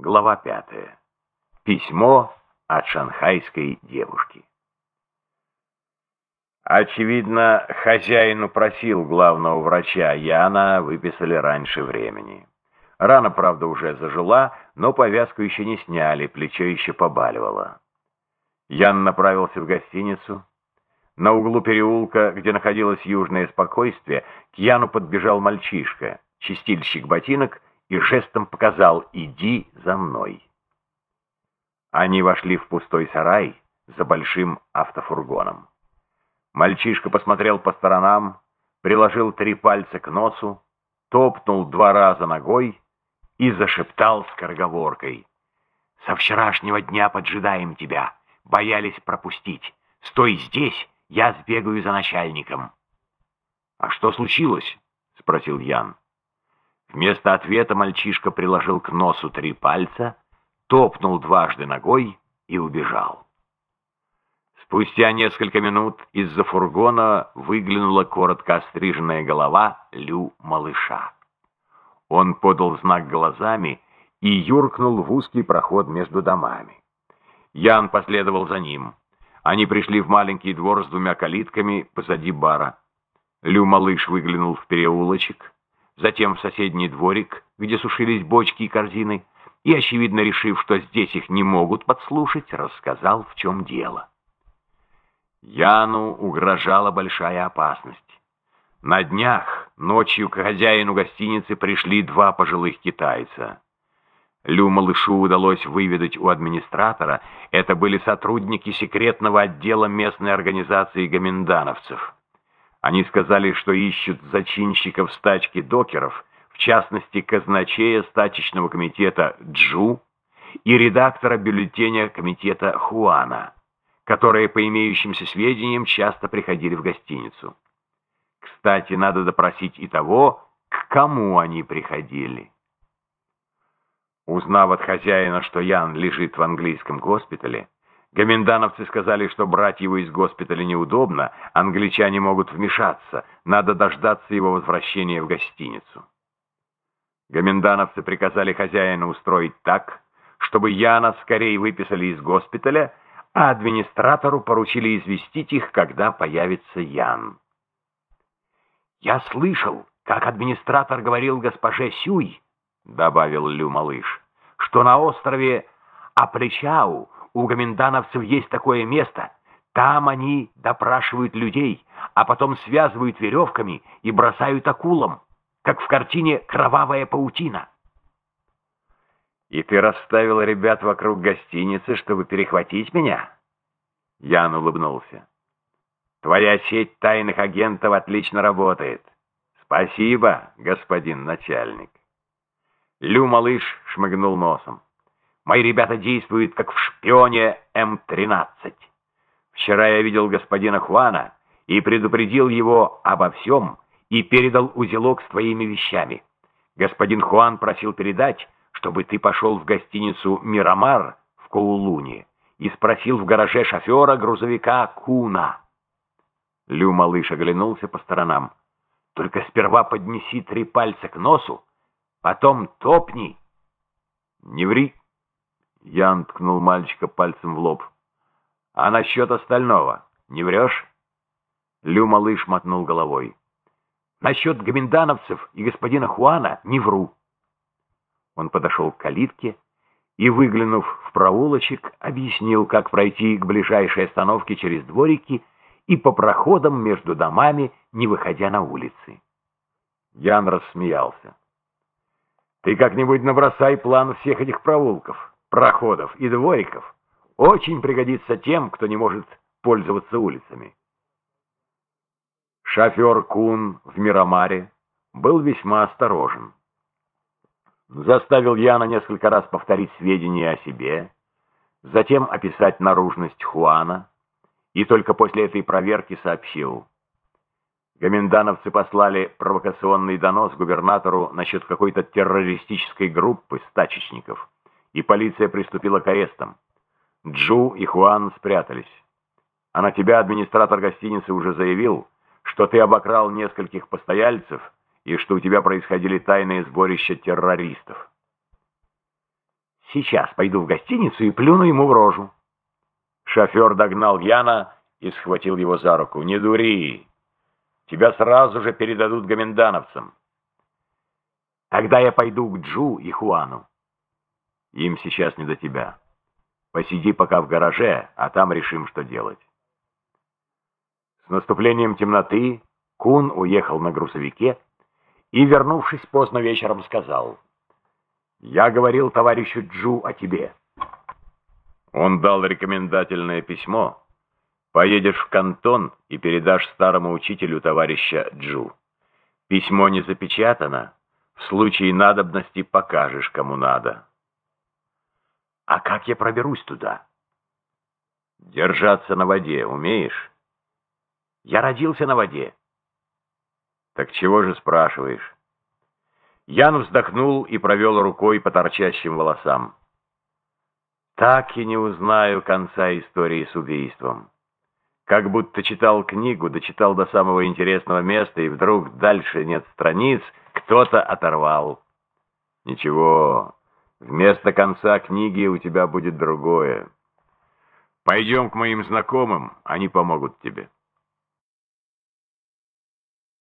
Глава пятая. Письмо от шанхайской девушки. Очевидно, хозяин упросил главного врача Яна, выписали раньше времени. Рана, правда, уже зажила, но повязку еще не сняли, плечо еще побаливало. Ян направился в гостиницу. На углу переулка, где находилось южное спокойствие, к Яну подбежал мальчишка, чистильщик ботинок, и жестом показал «иди за мной». Они вошли в пустой сарай за большим автофургоном. Мальчишка посмотрел по сторонам, приложил три пальца к носу, топнул два раза ногой и зашептал скороговоркой. «Со вчерашнего дня поджидаем тебя. Боялись пропустить. Стой здесь, я сбегаю за начальником». «А что случилось?» — спросил Ян. Вместо ответа мальчишка приложил к носу три пальца, топнул дважды ногой и убежал. Спустя несколько минут из-за фургона выглянула коротко остриженная голова Лю малыша. Он подал знак глазами и юркнул в узкий проход между домами. Ян последовал за ним. Они пришли в маленький двор с двумя калитками позади бара. Лю малыш выглянул в переулочек, затем в соседний дворик, где сушились бочки и корзины, и, очевидно решив, что здесь их не могут подслушать, рассказал, в чем дело. Яну угрожала большая опасность. На днях ночью к хозяину гостиницы пришли два пожилых китайца. Лю малышу удалось выведать у администратора, это были сотрудники секретного отдела местной организации гоминдановцев. Они сказали, что ищут зачинщиков стачки докеров, в частности, казначея стачечного комитета Джу и редактора бюллетеня комитета Хуана, которые, по имеющимся сведениям, часто приходили в гостиницу. Кстати, надо допросить и того, к кому они приходили. Узнав от хозяина, что Ян лежит в английском госпитале, Гомендановцы сказали, что брать его из госпиталя неудобно, англичане могут вмешаться, надо дождаться его возвращения в гостиницу. Гомендановцы приказали хозяину устроить так, чтобы Яна скорее выписали из госпиталя, а администратору поручили известить их, когда появится Ян. «Я слышал, как администратор говорил госпоже Сюй», — добавил Лю малыш, «что на острове Апричау у гомендановцев есть такое место. Там они допрашивают людей, а потом связывают веревками и бросают акулам, как в картине «Кровавая паутина». «И ты расставил ребят вокруг гостиницы, чтобы перехватить меня?» Ян улыбнулся. «Твоя сеть тайных агентов отлично работает. Спасибо, господин начальник». Лю малыш шмыгнул носом. Мои ребята действуют, как в шпионе М-13. Вчера я видел господина Хуана и предупредил его обо всем и передал узелок с твоими вещами. Господин Хуан просил передать, чтобы ты пошел в гостиницу «Мирамар» в Коулуне и спросил в гараже шофера грузовика Куна. Лю малыш оглянулся по сторонам. Только сперва поднеси три пальца к носу, потом топни. Не ври. Ян ткнул мальчика пальцем в лоб. «А насчет остального, не врешь?» Лю малыш мотнул головой. «Насчет гомендановцев и господина Хуана не вру». Он подошел к калитке и, выглянув в проулочек, объяснил, как пройти к ближайшей остановке через дворики и по проходам между домами, не выходя на улицы. Ян рассмеялся. «Ты как-нибудь набросай план всех этих проулков проходов и двориков очень пригодится тем, кто не может пользоваться улицами. Шофер Кун в Мирамаре был весьма осторожен. Заставил Яна несколько раз повторить сведения о себе, затем описать наружность Хуана, и только после этой проверки сообщил. Гомендановцы послали провокационный донос губернатору насчет какой-то террористической группы стачечников и полиция приступила к арестам. Джу и Хуан спрятались. А на тебя администратор гостиницы уже заявил, что ты обокрал нескольких постояльцев и что у тебя происходили тайные сборища террористов. Сейчас пойду в гостиницу и плюну ему в рожу. Шофер догнал Яна и схватил его за руку. «Не дури! Тебя сразу же передадут гомендановцам. Тогда я пойду к Джу и Хуану. Им сейчас не до тебя. Посиди пока в гараже, а там решим, что делать». С наступлением темноты Кун уехал на грузовике и, вернувшись поздно вечером, сказал, «Я говорил товарищу Джу о тебе». Он дал рекомендательное письмо. Поедешь в кантон и передашь старому учителю товарища Джу. Письмо не запечатано. В случае надобности покажешь, кому надо. А как я проберусь туда? Держаться на воде умеешь? Я родился на воде. Так чего же спрашиваешь? Ян вздохнул и провел рукой по торчащим волосам. Так и не узнаю конца истории с убийством. Как будто читал книгу, дочитал до самого интересного места, и вдруг дальше нет страниц, кто-то оторвал. Ничего, вместо конца книги у тебя будет другое. Пойдем к моим знакомым, они помогут тебе.